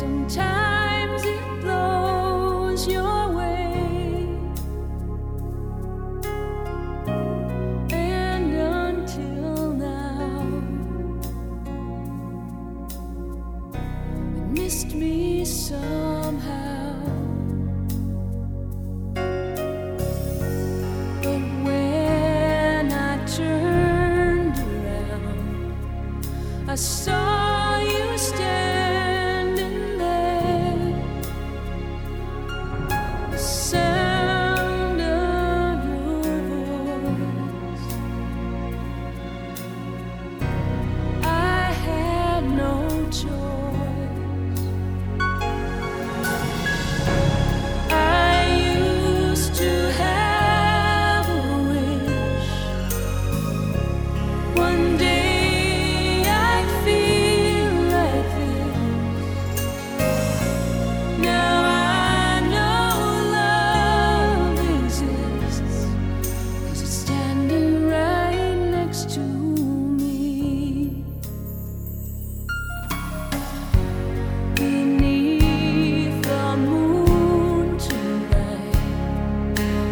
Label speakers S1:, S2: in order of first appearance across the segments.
S1: Sometimes it blows your way, and until now, it missed me somehow. But when I turned around, I saw.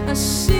S1: I see.